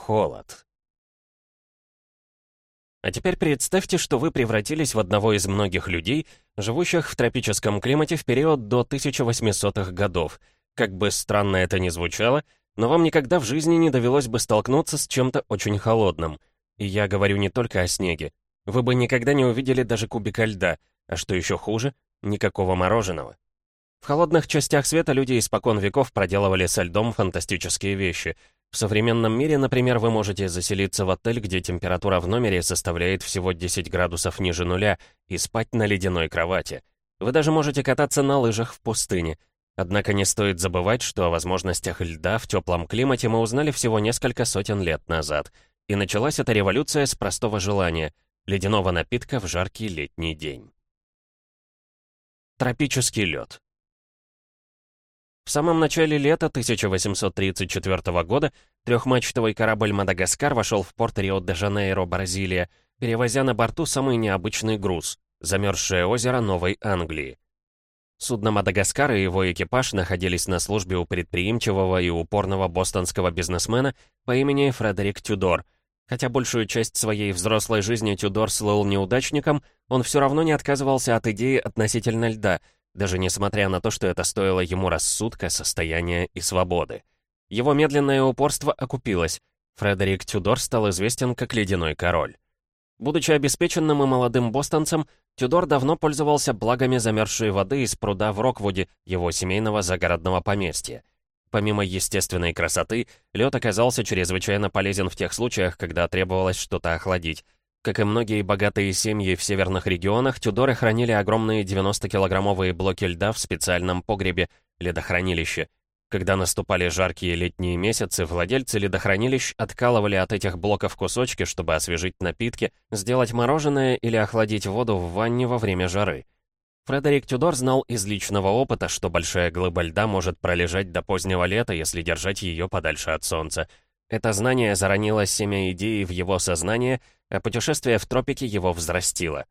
Холод. А теперь представьте, что вы превратились в одного из многих людей, живущих в тропическом климате в период до 1800-х годов. Как бы странно это ни звучало, но вам никогда в жизни не довелось бы столкнуться с чем-то очень холодным. И я говорю не только о снеге. Вы бы никогда не увидели даже кубика льда, а что еще хуже, никакого мороженого. В холодных частях света люди испокон веков проделывали со льдом фантастические вещи — в современном мире, например, вы можете заселиться в отель, где температура в номере составляет всего 10 градусов ниже нуля, и спать на ледяной кровати. Вы даже можете кататься на лыжах в пустыне. Однако не стоит забывать, что о возможностях льда в теплом климате мы узнали всего несколько сотен лет назад. И началась эта революция с простого желания — ледяного напитка в жаркий летний день. Тропический лед. В самом начале лета 1834 года трехмачтовый корабль «Мадагаскар» вошел в порт Рио-де-Жанейро, Бразилия, перевозя на борту самый необычный груз — замерзшее озеро Новой Англии. Судно «Мадагаскар» и его экипаж находились на службе у предприимчивого и упорного бостонского бизнесмена по имени Фредерик Тюдор. Хотя большую часть своей взрослой жизни Тюдор слыл неудачником, он все равно не отказывался от идеи относительно льда — даже несмотря на то, что это стоило ему рассудка, состояния и свободы. Его медленное упорство окупилось. Фредерик Тюдор стал известен как Ледяной Король. Будучи обеспеченным и молодым бостонцем, Тюдор давно пользовался благами замерзшей воды из пруда в Роквуде, его семейного загородного поместья. Помимо естественной красоты, лед оказался чрезвычайно полезен в тех случаях, когда требовалось что-то охладить. Как и многие богатые семьи в северных регионах, Тюдоры хранили огромные 90-килограммовые блоки льда в специальном погребе, ледохранилище. Когда наступали жаркие летние месяцы, владельцы ледохранилищ откалывали от этих блоков кусочки, чтобы освежить напитки, сделать мороженое или охладить воду в ванне во время жары. Фредерик Тюдор знал из личного опыта, что большая глыба льда может пролежать до позднего лета, если держать ее подальше от солнца. Это знание заронило семя идеи в его сознание — а путешествие в тропики его взрастило.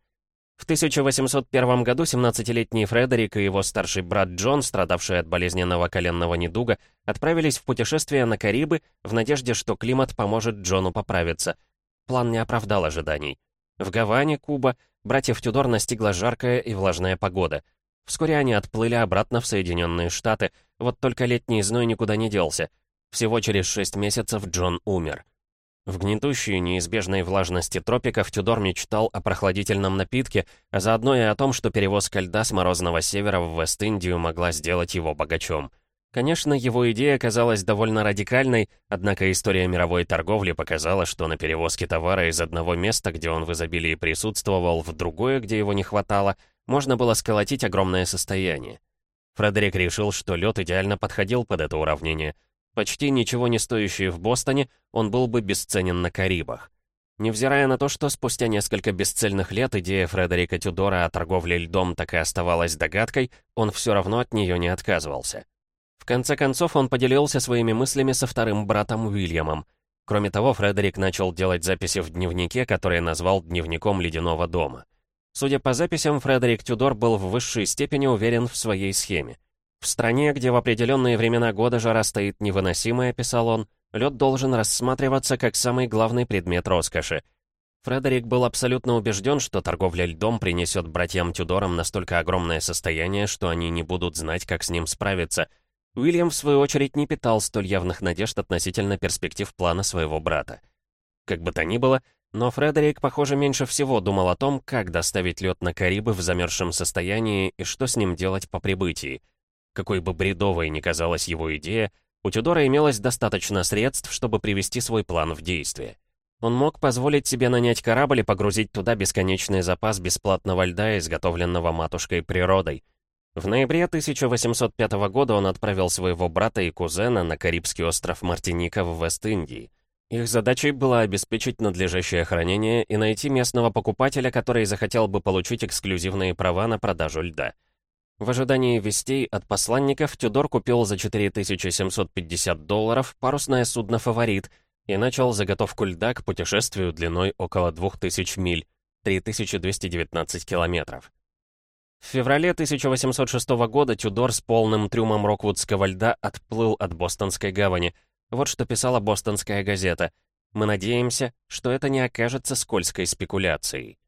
В 1801 году 17-летний Фредерик и его старший брат Джон, страдавший от болезненного коленного недуга, отправились в путешествие на Карибы в надежде, что климат поможет Джону поправиться. План не оправдал ожиданий. В Гаване, Куба, братьев Тюдор настигла жаркая и влажная погода. Вскоре они отплыли обратно в Соединенные Штаты, вот только летний зной никуда не делся. Всего через шесть месяцев Джон умер. В гнетущей, неизбежной влажности тропиков Тюдор мечтал о прохладительном напитке, а заодно и о том, что перевозка льда с морозного севера в Вест-Индию могла сделать его богачом. Конечно, его идея казалась довольно радикальной, однако история мировой торговли показала, что на перевозке товара из одного места, где он в изобилии присутствовал, в другое, где его не хватало, можно было сколотить огромное состояние. Фредерик решил, что лед идеально подходил под это уравнение — Почти ничего не стоящий в Бостоне, он был бы бесценен на Карибах. Невзирая на то, что спустя несколько бесцельных лет идея Фредерика Тюдора о торговле льдом так и оставалась догадкой, он все равно от нее не отказывался. В конце концов, он поделился своими мыслями со вторым братом Уильямом. Кроме того, Фредерик начал делать записи в дневнике, который назвал «Дневником ледяного дома». Судя по записям, Фредерик Тюдор был в высшей степени уверен в своей схеме. В стране, где в определенные времена года жара стоит невыносимая, писал он, лед должен рассматриваться как самый главный предмет роскоши. Фредерик был абсолютно убежден, что торговля льдом принесет братьям Тюдорам настолько огромное состояние, что они не будут знать, как с ним справиться. Уильям, в свою очередь, не питал столь явных надежд относительно перспектив плана своего брата. Как бы то ни было, но Фредерик, похоже, меньше всего думал о том, как доставить лед на Карибы в замерзшем состоянии и что с ним делать по прибытии. Какой бы бредовой ни казалась его идея, у Тюдора имелось достаточно средств, чтобы привести свой план в действие. Он мог позволить себе нанять корабль и погрузить туда бесконечный запас бесплатного льда, изготовленного матушкой природой. В ноябре 1805 года он отправил своего брата и кузена на Карибский остров Мартиника в Вест-Индии. Их задачей было обеспечить надлежащее хранение и найти местного покупателя, который захотел бы получить эксклюзивные права на продажу льда. В ожидании вестей от посланников Тюдор купил за 4750 долларов парусное судно «Фаворит» и начал заготовку льда к путешествию длиной около 2000 миль, 3219 километров. В феврале 1806 года Тюдор с полным трюмом роквудского льда отплыл от Бостонской гавани. Вот что писала бостонская газета. Мы надеемся, что это не окажется скользкой спекуляцией.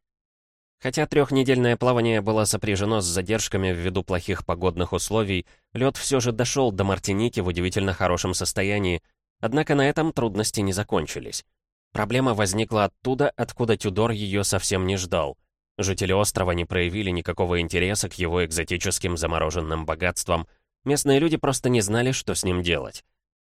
Хотя трехнедельное плавание было сопряжено с задержками ввиду плохих погодных условий, лед все же дошел до Мартиники в удивительно хорошем состоянии, однако на этом трудности не закончились. Проблема возникла оттуда, откуда Тюдор ее совсем не ждал. Жители острова не проявили никакого интереса к его экзотическим замороженным богатствам. Местные люди просто не знали, что с ним делать.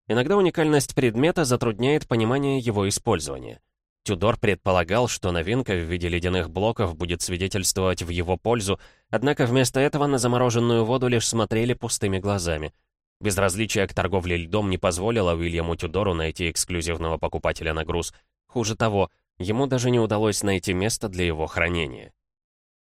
Иногда уникальность предмета затрудняет понимание его использования. Тюдор предполагал, что новинка в виде ледяных блоков будет свидетельствовать в его пользу, однако вместо этого на замороженную воду лишь смотрели пустыми глазами. Безразличие к торговле льдом не позволило Уильяму Тюдору найти эксклюзивного покупателя на груз. Хуже того, ему даже не удалось найти место для его хранения.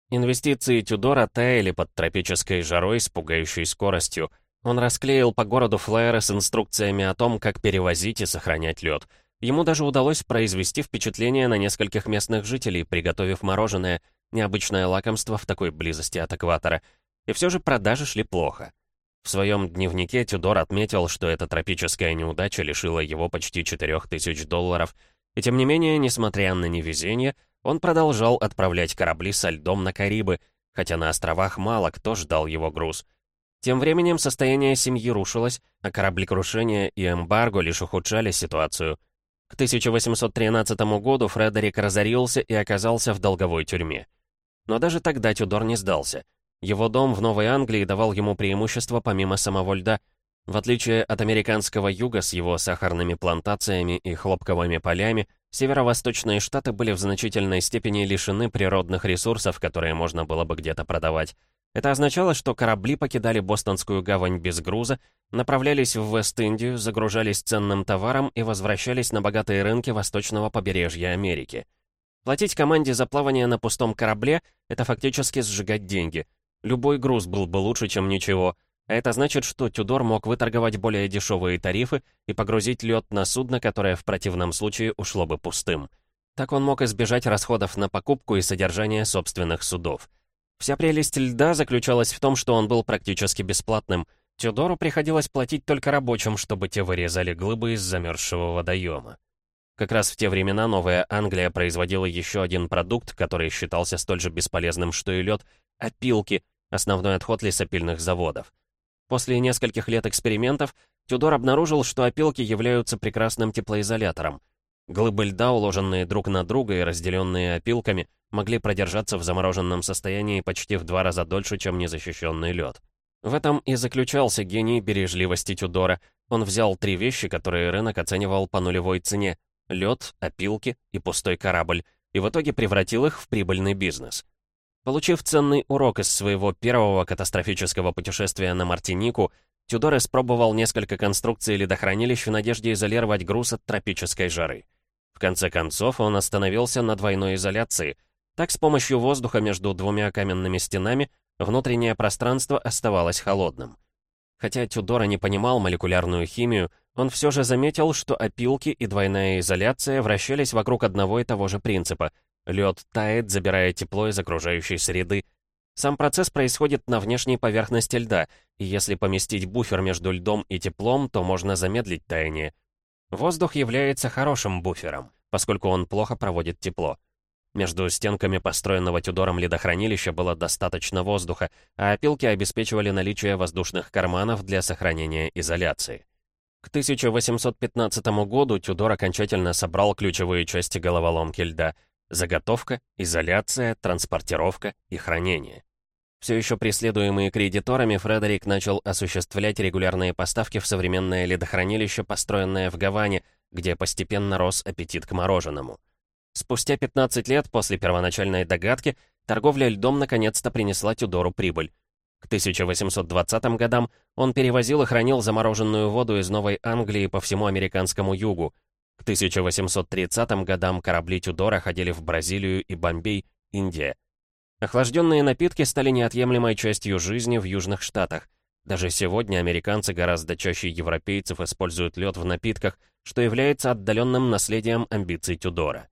Инвестиции Тюдора таяли под тропической жарой с пугающей скоростью. Он расклеил по городу флайеры с инструкциями о том, как перевозить и сохранять лед — Ему даже удалось произвести впечатление на нескольких местных жителей, приготовив мороженое, необычное лакомство в такой близости от экватора. И все же продажи шли плохо. В своем дневнике Тюдор отметил, что эта тропическая неудача лишила его почти 4000 долларов, и тем не менее, несмотря на невезение, он продолжал отправлять корабли со льдом на Карибы, хотя на островах мало кто ждал его груз. Тем временем состояние семьи рушилось, а кораблекрушение и эмбарго лишь ухудшали ситуацию — к 1813 году Фредерик разорился и оказался в долговой тюрьме. Но даже тогда Тюдор не сдался. Его дом в Новой Англии давал ему преимущество помимо самого льда. В отличие от американского юга с его сахарными плантациями и хлопковыми полями, северо-восточные штаты были в значительной степени лишены природных ресурсов, которые можно было бы где-то продавать. Это означало, что корабли покидали Бостонскую гавань без груза, направлялись в Вест-Индию, загружались ценным товаром и возвращались на богатые рынки восточного побережья Америки. Платить команде за плавание на пустом корабле — это фактически сжигать деньги. Любой груз был бы лучше, чем ничего. А это значит, что Тюдор мог выторговать более дешевые тарифы и погрузить лед на судно, которое в противном случае ушло бы пустым. Так он мог избежать расходов на покупку и содержание собственных судов. Вся прелесть льда заключалась в том, что он был практически бесплатным. Тюдору приходилось платить только рабочим, чтобы те вырезали глыбы из замерзшего водоема. Как раз в те времена Новая Англия производила еще один продукт, который считался столь же бесполезным, что и лед — опилки, основной отход лесопильных заводов. После нескольких лет экспериментов Тюдор обнаружил, что опилки являются прекрасным теплоизолятором. Глыбы льда, уложенные друг на друга и разделенные опилками, могли продержаться в замороженном состоянии почти в два раза дольше, чем незащищенный лед. В этом и заключался гений бережливости Тюдора. Он взял три вещи, которые рынок оценивал по нулевой цене — лед, опилки и пустой корабль, и в итоге превратил их в прибыльный бизнес. Получив ценный урок из своего первого катастрофического путешествия на Мартинику, Тюдор испробовал несколько конструкций ледохранилищ в надежде изолировать груз от тропической жары. В конце концов, он остановился на двойной изоляции, так, с помощью воздуха между двумя каменными стенами внутреннее пространство оставалось холодным. Хотя Тюдора не понимал молекулярную химию, он все же заметил, что опилки и двойная изоляция вращались вокруг одного и того же принципа. Лед тает, забирая тепло из окружающей среды. Сам процесс происходит на внешней поверхности льда, и если поместить буфер между льдом и теплом, то можно замедлить таяние. Воздух является хорошим буфером, поскольку он плохо проводит тепло. Между стенками построенного Тюдором ледохранилища было достаточно воздуха, а опилки обеспечивали наличие воздушных карманов для сохранения изоляции. К 1815 году Тюдор окончательно собрал ключевые части головоломки льда — заготовка, изоляция, транспортировка и хранение. Все еще преследуемый кредиторами, Фредерик начал осуществлять регулярные поставки в современное ледохранилище, построенное в Гаване, где постепенно рос аппетит к мороженому. Спустя 15 лет после первоначальной догадки торговля льдом наконец-то принесла Тюдору прибыль. К 1820 годам он перевозил и хранил замороженную воду из Новой Англии по всему американскому югу. К 1830 годам корабли Тюдора ходили в Бразилию и Бомбей, Индия. Охлажденные напитки стали неотъемлемой частью жизни в Южных Штатах. Даже сегодня американцы гораздо чаще европейцев используют лед в напитках, что является отдаленным наследием амбиций Тюдора.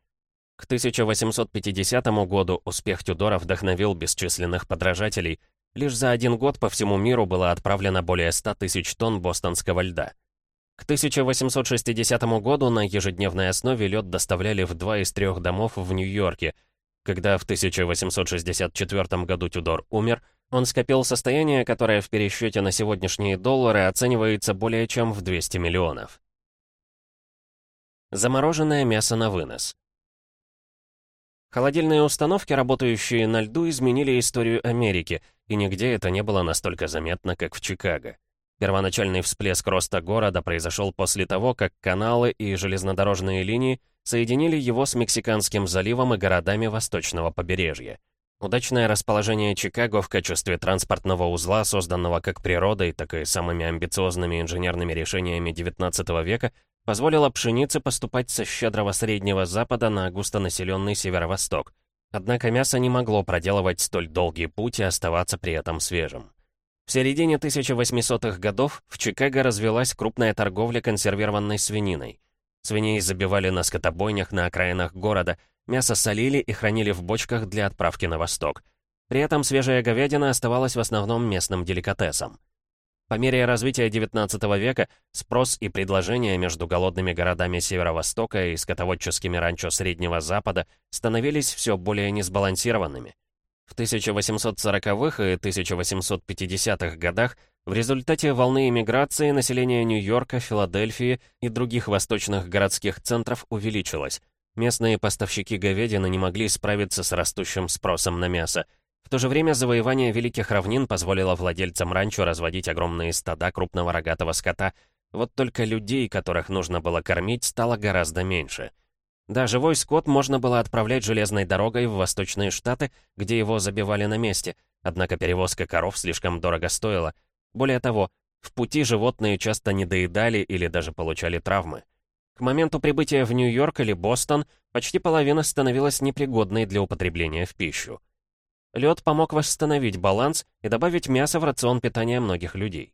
К 1850 году успех Тюдора вдохновил бесчисленных подражателей. Лишь за один год по всему миру было отправлено более 100 тысяч тонн бостонского льда. К К 1860 году на ежедневной основе лед доставляли в два из трех домов в Нью-Йорке. Когда в 1864 году Тюдор умер, он скопил состояние, которое в пересчете на сегодняшние доллары оценивается более чем в 200 миллионов. Замороженное мясо на вынос. Холодильные установки, работающие на льду, изменили историю Америки, и нигде это не было настолько заметно, как в Чикаго. Первоначальный всплеск роста города произошел после того, как каналы и железнодорожные линии соединили его с Мексиканским заливом и городами восточного побережья. Удачное расположение Чикаго в качестве транспортного узла, созданного как природой, так и самыми амбициозными инженерными решениями XIX века, позволило пшенице поступать со щедрого Среднего Запада на густонаселенный Северо-Восток. Однако мясо не могло проделывать столь долгий путь и оставаться при этом свежим. В середине 1800-х годов в Чикаго развелась крупная торговля консервированной свининой. Свиней забивали на скотобойнях на окраинах города – Мясо солили и хранили в бочках для отправки на восток. При этом свежая говядина оставалась в основном местным деликатесом. По мере развития XIX века спрос и предложение между голодными городами Северо-Востока и скотоводческими ранчо Среднего Запада становились все более несбалансированными. В 1840-х и 1850-х годах в результате волны иммиграции население Нью-Йорка, Филадельфии и других восточных городских центров увеличилось, Местные поставщики говядины не могли справиться с растущим спросом на мясо. В то же время завоевание Великих Равнин позволило владельцам ранчо разводить огромные стада крупного рогатого скота. Вот только людей, которых нужно было кормить, стало гораздо меньше. Да, живой скот можно было отправлять железной дорогой в Восточные Штаты, где его забивали на месте, однако перевозка коров слишком дорого стоила. Более того, в пути животные часто недоедали или даже получали травмы. К моменту прибытия в Нью-Йорк или Бостон почти половина становилась непригодной для употребления в пищу. Лед помог восстановить баланс и добавить мясо в рацион питания многих людей.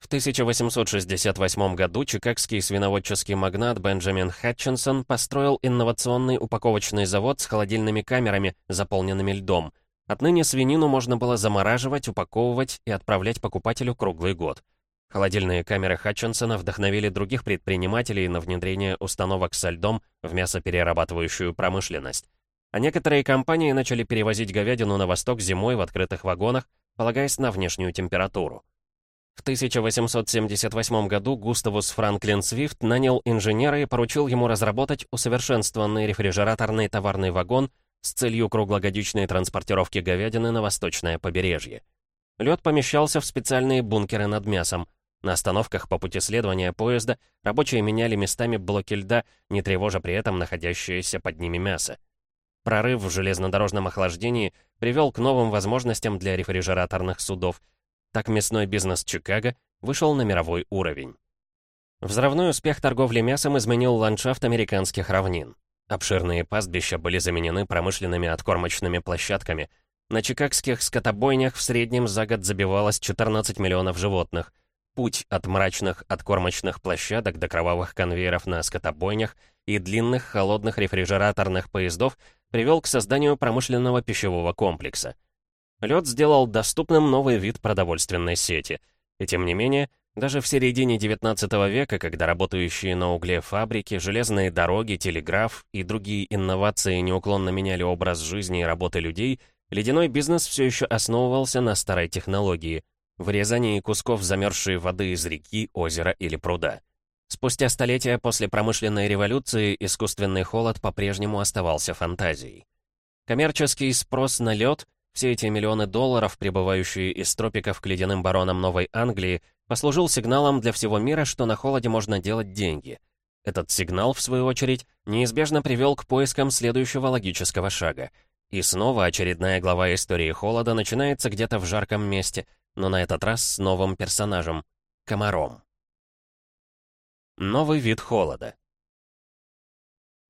В 1868 году чикагский свиноводческий магнат Бенджамин Хатчинсон построил инновационный упаковочный завод с холодильными камерами, заполненными льдом. Отныне свинину можно было замораживать, упаковывать и отправлять покупателю круглый год. Холодильные камеры Хатчинсона вдохновили других предпринимателей на внедрение установок со льдом в мясоперерабатывающую промышленность. А некоторые компании начали перевозить говядину на восток зимой в открытых вагонах, полагаясь на внешнюю температуру. В 1878 году Густавус Франклин Свифт нанял инженера и поручил ему разработать усовершенствованный рефрижераторный товарный вагон с целью круглогодичной транспортировки говядины на восточное побережье. Лед помещался в специальные бункеры над мясом — на остановках по пути следования поезда рабочие меняли местами блоки льда, не тревожа при этом находящееся под ними мясо. Прорыв в железнодорожном охлаждении привел к новым возможностям для рефрижераторных судов. Так мясной бизнес Чикаго вышел на мировой уровень. Взрывной успех торговли мясом изменил ландшафт американских равнин. Обширные пастбища были заменены промышленными откормочными площадками. На чикагских скотобойнях в среднем за год забивалось 14 миллионов животных. Путь от мрачных откормочных площадок до кровавых конвейеров на скотобойнях и длинных холодных рефрижераторных поездов привел к созданию промышленного пищевого комплекса. Лед сделал доступным новый вид продовольственной сети. И тем не менее, даже в середине XIX века, когда работающие на угле фабрики, железные дороги, телеграф и другие инновации неуклонно меняли образ жизни и работы людей, ледяной бизнес все еще основывался на старой технологии — вырезании кусков замерзшей воды из реки, озера или пруда. Спустя столетия после промышленной революции искусственный холод по-прежнему оставался фантазией. Коммерческий спрос на лед, все эти миллионы долларов, прибывающие из тропиков к ледяным баронам Новой Англии, послужил сигналом для всего мира, что на холоде можно делать деньги. Этот сигнал, в свою очередь, неизбежно привел к поискам следующего логического шага. И снова очередная глава истории холода начинается где-то в жарком месте — но на этот раз с новым персонажем — комаром. Новый вид холода.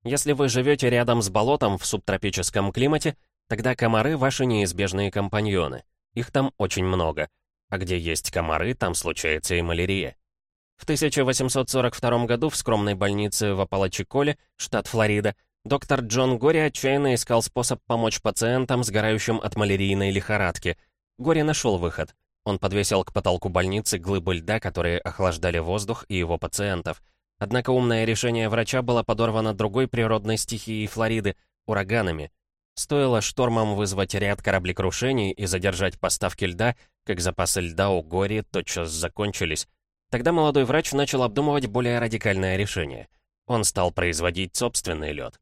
Если вы живете рядом с болотом в субтропическом климате, тогда комары — ваши неизбежные компаньоны. Их там очень много. А где есть комары, там случается и малярия. В 1842 году в скромной больнице в Апалачиколе, штат Флорида, доктор Джон Гори отчаянно искал способ помочь пациентам, сгорающим от малярийной лихорадки. Гори нашел выход. Он подвесил к потолку больницы глыбы льда, которые охлаждали воздух и его пациентов. Однако умное решение врача было подорвано другой природной стихией Флориды — ураганами. Стоило штормам вызвать ряд кораблекрушений и задержать поставки льда, как запасы льда у Гори тотчас закончились. Тогда молодой врач начал обдумывать более радикальное решение. Он стал производить собственный лед.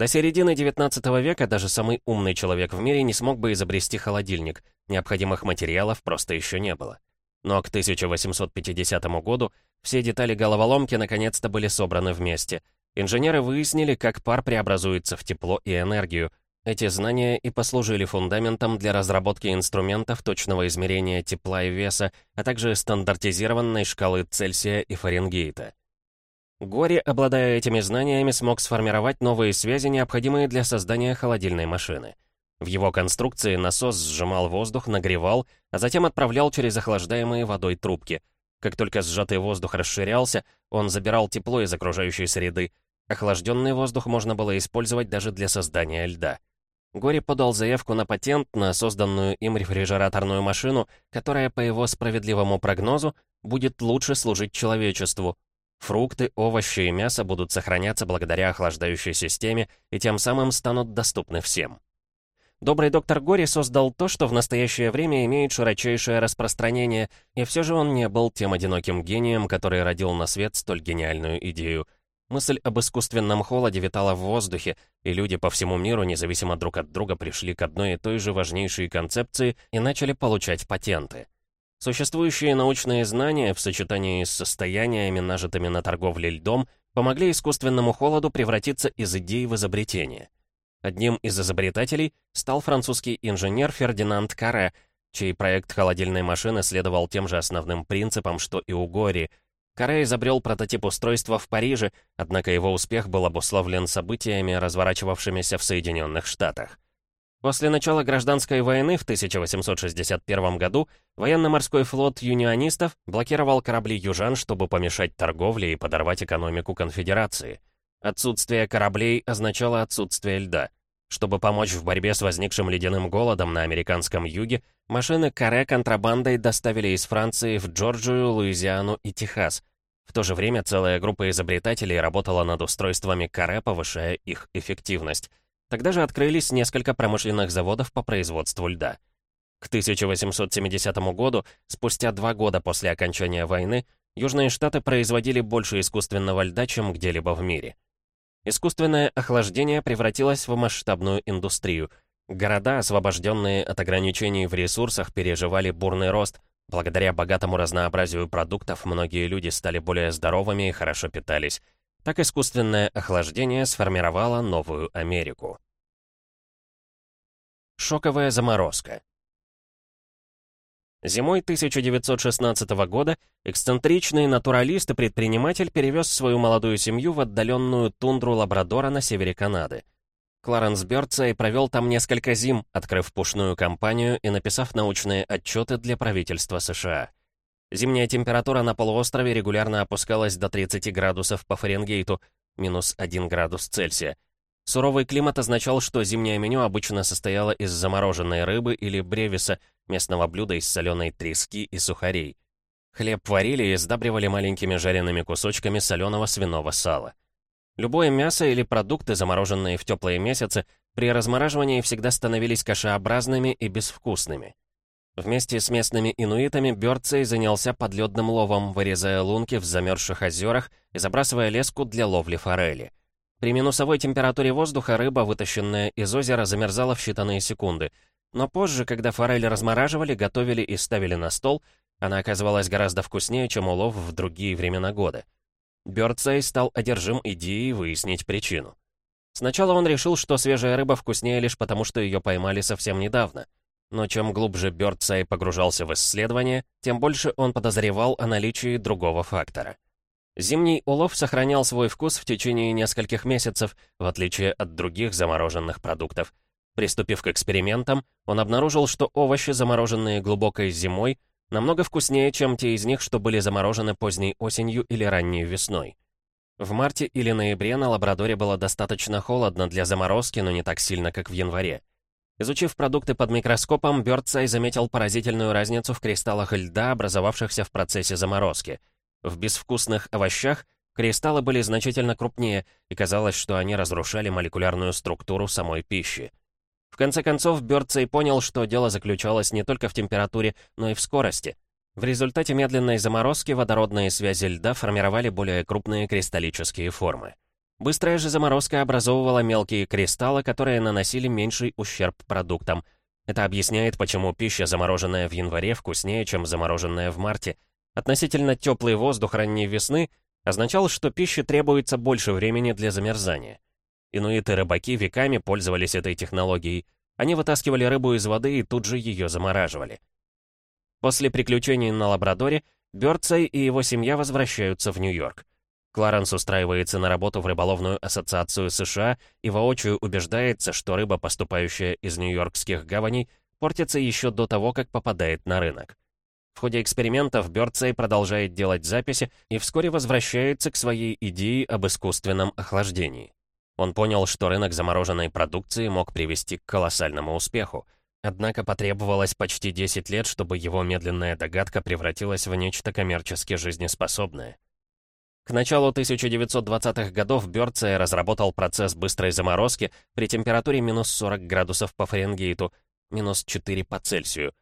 До середины 19 века даже самый умный человек в мире не смог бы изобрести холодильник, необходимых материалов просто еще не было. Но к 1850 году все детали головоломки наконец-то были собраны вместе. Инженеры выяснили, как пар преобразуется в тепло и энергию. Эти знания и послужили фундаментом для разработки инструментов точного измерения тепла и веса, а также стандартизированной шкалы Цельсия и Фаренгейта. Гори, обладая этими знаниями, смог сформировать новые связи, необходимые для создания холодильной машины. В его конструкции насос сжимал воздух, нагревал, а затем отправлял через охлаждаемые водой трубки. Как только сжатый воздух расширялся, он забирал тепло из окружающей среды. Охлажденный воздух можно было использовать даже для создания льда. Гори подал заявку на патент на созданную им рефрижераторную машину, которая, по его справедливому прогнозу, будет лучше служить человечеству, Фрукты, овощи и мясо будут сохраняться благодаря охлаждающей системе и тем самым станут доступны всем. Добрый доктор Гори создал то, что в настоящее время имеет широчайшее распространение, и все же он не был тем одиноким гением, который родил на свет столь гениальную идею. Мысль об искусственном холоде витала в воздухе, и люди по всему миру, независимо друг от друга, пришли к одной и той же важнейшей концепции и начали получать патенты. Существующие научные знания в сочетании с состояниями, нажитыми на торговле льдом, помогли искусственному холоду превратиться из идей в изобретение. Одним из изобретателей стал французский инженер Фердинанд Каре, чей проект холодильной машины следовал тем же основным принципам, что и у Гори. Каре изобрел прототип устройства в Париже, однако его успех был обусловлен событиями, разворачивавшимися в Соединенных Штатах. После начала гражданской войны в 1861 году военно-морской флот юнионистов блокировал корабли южан, чтобы помешать торговле и подорвать экономику конфедерации. Отсутствие кораблей означало отсутствие льда. Чтобы помочь в борьбе с возникшим ледяным голодом на американском юге, машины каре контрабандой доставили из Франции в Джорджию, Луизиану и Техас. В то же время целая группа изобретателей работала над устройствами каре, повышая их эффективность. Тогда же открылись несколько промышленных заводов по производству льда. К 1870 году, спустя два года после окончания войны, Южные Штаты производили больше искусственного льда, чем где-либо в мире. Искусственное охлаждение превратилось в масштабную индустрию. Города, освобожденные от ограничений в ресурсах, переживали бурный рост. Благодаря богатому разнообразию продуктов многие люди стали более здоровыми и хорошо питались. Так искусственное охлаждение сформировало новую Америку. Шоковая заморозка. Зимой 1916 года эксцентричный натуралист и предприниматель перевез свою молодую семью в отдаленную тундру Лабрадора на севере Канады. Кларенс Бёрдсей провел там несколько зим, открыв пушную компанию и написав научные отчеты для правительства США. Зимняя температура на полуострове регулярно опускалась до 30 градусов по Фаренгейту, минус 1 градус Цельсия. Суровый климат означал, что зимнее меню обычно состояло из замороженной рыбы или бревиса, местного блюда из соленой трески и сухарей. Хлеб варили и сдабривали маленькими жареными кусочками соленого свиного сала. Любое мясо или продукты, замороженные в теплые месяцы, при размораживании всегда становились кашеобразными и безвкусными. Вместе с местными инуитами Бёрдсей занялся подледным ловом, вырезая лунки в замерзших озерах и забрасывая леску для ловли форели. При минусовой температуре воздуха рыба, вытащенная из озера, замерзала в считанные секунды. Но позже, когда форель размораживали, готовили и ставили на стол, она оказывалась гораздо вкуснее, чем улов в другие времена года. Бёрдсей стал одержим идеей выяснить причину. Сначала он решил, что свежая рыба вкуснее лишь потому, что ее поймали совсем недавно — но чем глубже Бёрдсай погружался в исследование, тем больше он подозревал о наличии другого фактора. Зимний улов сохранял свой вкус в течение нескольких месяцев, в отличие от других замороженных продуктов. Приступив к экспериментам, он обнаружил, что овощи, замороженные глубокой зимой, намного вкуснее, чем те из них, что были заморожены поздней осенью или ранней весной. В марте или ноябре на Лабрадоре было достаточно холодно для заморозки, но не так сильно, как в январе. Изучив продукты под микроскопом, Бёрдсай заметил поразительную разницу в кристаллах льда, образовавшихся в процессе заморозки. В безвкусных овощах кристаллы были значительно крупнее, и казалось, что они разрушали молекулярную структуру самой пищи. В конце концов, Бёрдсей понял, что дело заключалось не только в температуре, но и в скорости. В результате медленной заморозки водородные связи льда формировали более крупные кристаллические формы. Быстрая же заморозка образовывала мелкие кристаллы, которые наносили меньший ущерб продуктам. Это объясняет, почему пища, замороженная в январе, вкуснее, чем замороженная в марте. Относительно теплый воздух ранней весны означал, что пище требуется больше времени для замерзания. Инуиты-рыбаки веками пользовались этой технологией. Они вытаскивали рыбу из воды и тут же ее замораживали. После приключений на Лабрадоре, Бёрдсей и его семья возвращаются в Нью-Йорк. Кларенс устраивается на работу в рыболовную ассоциацию США и воочию убеждается, что рыба, поступающая из нью-йоркских гаваней, портится еще до того, как попадает на рынок. В ходе экспериментов Бёрдсей продолжает делать записи и вскоре возвращается к своей идее об искусственном охлаждении. Он понял, что рынок замороженной продукции мог привести к колоссальному успеху. Однако потребовалось почти 10 лет, чтобы его медленная догадка превратилась в нечто коммерчески жизнеспособное. К началу 1920-х годов Бёрдсей разработал процесс быстрой заморозки при температуре минус 40 градусов по Фаренгейту, минус 4 по Цельсию.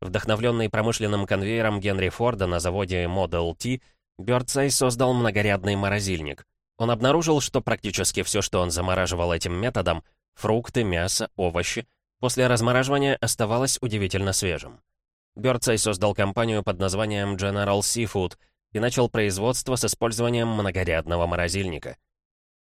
Вдохновленный промышленным конвейером Генри Форда на заводе Model T, Бёрдсей создал многорядный морозильник. Он обнаружил, что практически все, что он замораживал этим методом, фрукты, мясо, овощи, после размораживания оставалось удивительно свежим. Бёрдсей создал компанию под названием General Seafood — и начал производство с использованием многорядного морозильника.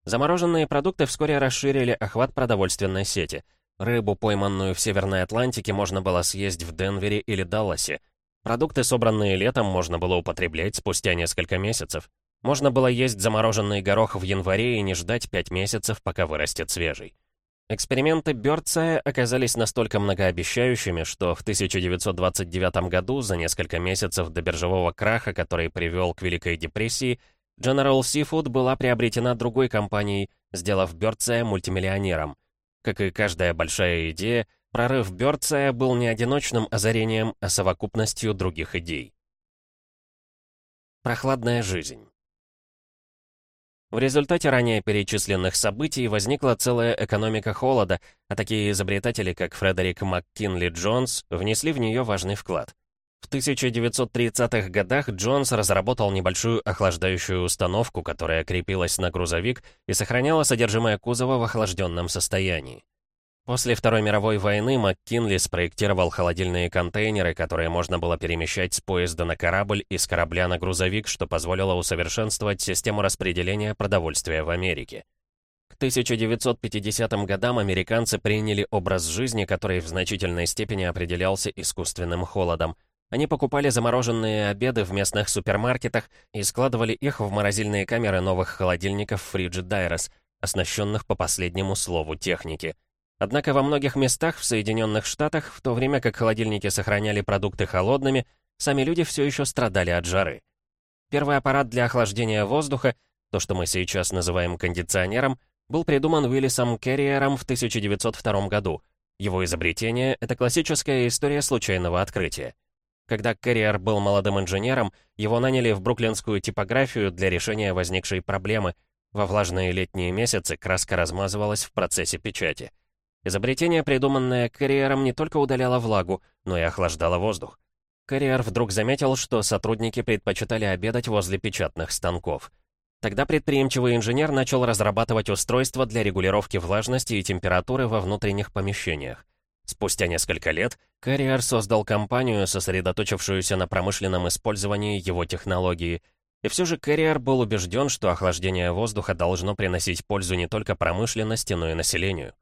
Замороженные продукты вскоре расширили охват продовольственной сети. Рыбу, пойманную в Северной Атлантике, можно было съесть в Денвере или Далласе. Продукты, собранные летом, можно было употреблять спустя несколько месяцев. Можно было есть замороженный горох в январе и не ждать пять месяцев, пока вырастет свежий. Эксперименты Бёрдсая оказались настолько многообещающими, что в 1929 году, за несколько месяцев до биржевого краха, который привел к Великой депрессии, General Seafood была приобретена другой компанией, сделав Бёрдсая мультимиллионером. Как и каждая большая идея, прорыв Бёрдсая был не одиночным озарением, а совокупностью других идей. Прохладная жизнь в результате ранее перечисленных событий возникла целая экономика холода, а такие изобретатели, как Фредерик МакКинли Джонс, внесли в нее важный вклад. В 1930-х годах Джонс разработал небольшую охлаждающую установку, которая крепилась на грузовик и сохраняла содержимое кузова в охлажденном состоянии. После Второй мировой войны МакКинли спроектировал холодильные контейнеры, которые можно было перемещать с поезда на корабль и с корабля на грузовик, что позволило усовершенствовать систему распределения продовольствия в Америке. К 1950 годам американцы приняли образ жизни, который в значительной степени определялся искусственным холодом. Они покупали замороженные обеды в местных супермаркетах и складывали их в морозильные камеры новых холодильников Frigid оснащенных по последнему слову техники — Однако во многих местах в Соединенных Штатах, в то время как холодильники сохраняли продукты холодными, сами люди все еще страдали от жары. Первый аппарат для охлаждения воздуха, то, что мы сейчас называем кондиционером, был придуман Уиллисом Керриером в 1902 году. Его изобретение — это классическая история случайного открытия. Когда Керриер был молодым инженером, его наняли в бруклинскую типографию для решения возникшей проблемы. Во влажные летние месяцы краска размазывалась в процессе печати. Изобретение, придуманное Карьером, не только удаляло влагу, но и охлаждало воздух. Карьер вдруг заметил, что сотрудники предпочитали обедать возле печатных станков. Тогда предприимчивый инженер начал разрабатывать устройства для регулировки влажности и температуры во внутренних помещениях. Спустя несколько лет Карьер создал компанию, сосредоточившуюся на промышленном использовании его технологии. И все же Карьер был убежден, что охлаждение воздуха должно приносить пользу не только промышленности, но и населению.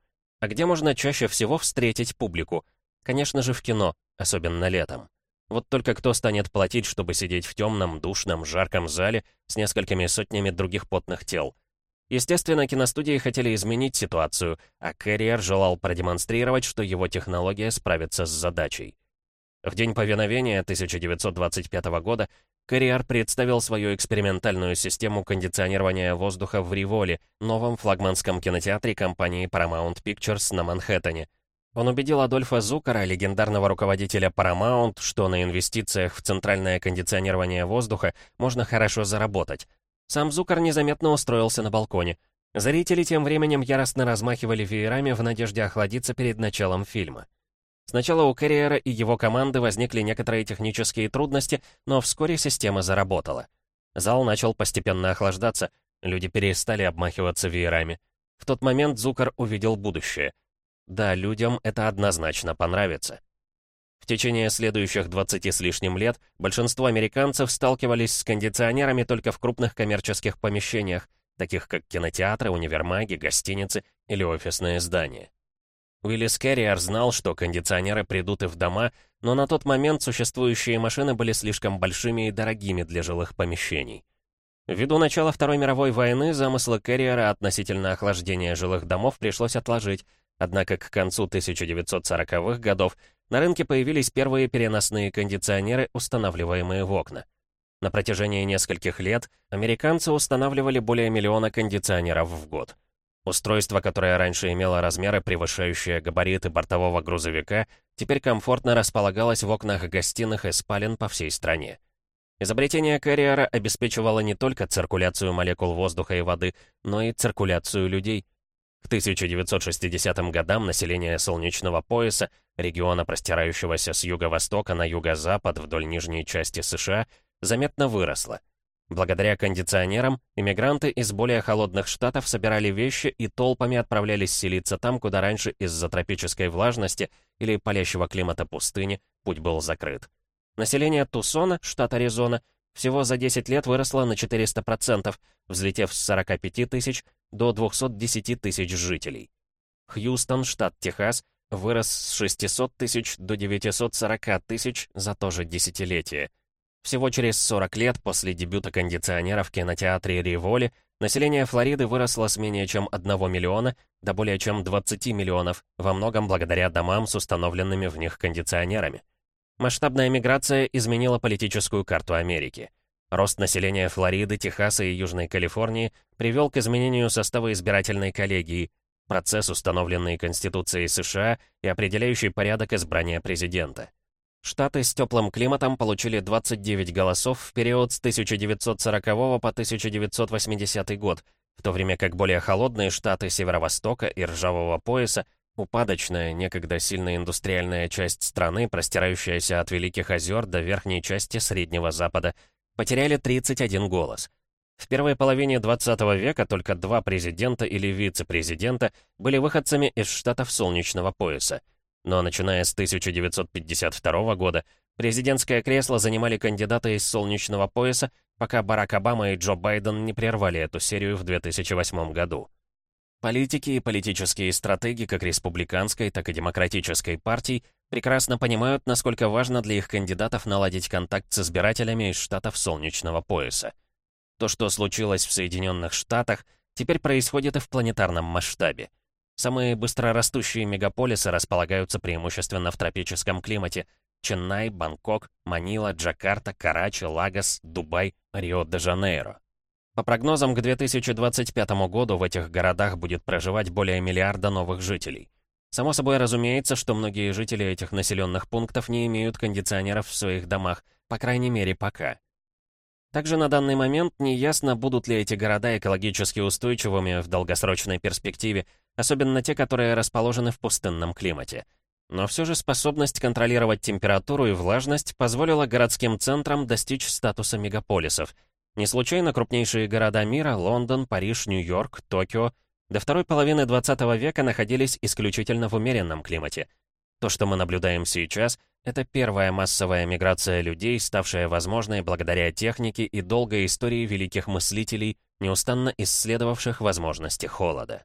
А где можно чаще всего встретить публику? Конечно же, в кино, особенно летом. Вот только кто станет платить, чтобы сидеть в темном, душном, жарком зале с несколькими сотнями других потных тел? Естественно, киностудии хотели изменить ситуацию, а Кэрриер желал продемонстрировать, что его технология справится с задачей. В день повиновения 1925 года Кэрриар представил свою экспериментальную систему кондиционирования воздуха в Риволе, новом флагманском кинотеатре компании Paramount Pictures на Манхэттене. Он убедил Адольфа Зукара, легендарного руководителя Paramount, что на инвестициях в центральное кондиционирование воздуха можно хорошо заработать. Сам Зукар незаметно устроился на балконе. Зрители тем временем яростно размахивали веерами в надежде охладиться перед началом фильма. Сначала у Керриера и его команды возникли некоторые технические трудности, но вскоре система заработала. Зал начал постепенно охлаждаться, люди перестали обмахиваться веерами. В тот момент Зукар увидел будущее. Да, людям это однозначно понравится. В течение следующих 20 с лишним лет большинство американцев сталкивались с кондиционерами только в крупных коммерческих помещениях, таких как кинотеатры, универмаги, гостиницы или офисные здания. Уиллис Керриер знал, что кондиционеры придут и в дома, но на тот момент существующие машины были слишком большими и дорогими для жилых помещений. Ввиду начала Второй мировой войны замыслы Керриера относительно охлаждения жилых домов пришлось отложить, однако к концу 1940-х годов на рынке появились первые переносные кондиционеры, устанавливаемые в окна. На протяжении нескольких лет американцы устанавливали более миллиона кондиционеров в год. Устройство, которое раньше имело размеры, превышающие габариты бортового грузовика, теперь комфортно располагалось в окнах гостиных и спален по всей стране. Изобретение Карриера обеспечивало не только циркуляцию молекул воздуха и воды, но и циркуляцию людей. К 1960 годам население Солнечного пояса, региона, простирающегося с юго-востока на юго-запад вдоль нижней части США, заметно выросло — Благодаря кондиционерам, иммигранты из более холодных штатов собирали вещи и толпами отправлялись селиться там, куда раньше из-за тропической влажности или палящего климата пустыни путь был закрыт. Население Тусона, штат Аризона, всего за 10 лет выросло на 400%, взлетев с 45 тысяч до 210 тысяч жителей. Хьюстон, штат Техас, вырос с 600 тысяч до 940 тысяч за то же десятилетие – всего через 40 лет после дебюта кондиционера в кинотеатре Риволи население Флориды выросло с менее чем 1 миллиона до более чем 20 миллионов, во многом благодаря домам с установленными в них кондиционерами. Масштабная миграция изменила политическую карту Америки. Рост населения Флориды, Техаса и Южной Калифорнии привел к изменению состава избирательной коллегии, процесс, установленный Конституцией США и определяющий порядок избрания президента. Штаты с теплым климатом получили 29 голосов в период с 1940 по 1980 год, в то время как более холодные штаты Северо-Востока и Ржавого пояса, упадочная, некогда сильная индустриальная часть страны, простирающаяся от Великих озер до верхней части Среднего Запада, потеряли 31 голос. В первой половине 20 века только два президента или вице-президента были выходцами из штатов Солнечного пояса — но начиная с 1952 года президентское кресло занимали кандидаты из солнечного пояса, пока Барак Обама и Джо Байден не прервали эту серию в 2008 году. Политики и политические стратеги как республиканской, так и демократической партий прекрасно понимают, насколько важно для их кандидатов наладить контакт с избирателями из штатов Солнечного пояса. То, что случилось в Соединенных Штатах, теперь происходит и в планетарном масштабе. Самые быстрорастущие мегаполисы располагаются преимущественно в тропическом климате. Ченнай, Бангкок, Манила, Джакарта, Карачи, Лагос, Дубай, Рио-де-Жанейро. По прогнозам, к 2025 году в этих городах будет проживать более миллиарда новых жителей. Само собой разумеется, что многие жители этих населенных пунктов не имеют кондиционеров в своих домах, по крайней мере, пока. Также на данный момент не ясно, будут ли эти города экологически устойчивыми в долгосрочной перспективе, особенно те, которые расположены в пустынном климате. Но все же способность контролировать температуру и влажность позволила городским центрам достичь статуса мегаполисов. Не случайно крупнейшие города мира — Лондон, Париж, Нью-Йорк, Токио — до второй половины 20 века находились исключительно в умеренном климате. То, что мы наблюдаем сейчас — это первая массовая миграция людей, ставшая возможной благодаря технике и долгой истории великих мыслителей, неустанно исследовавших возможности холода.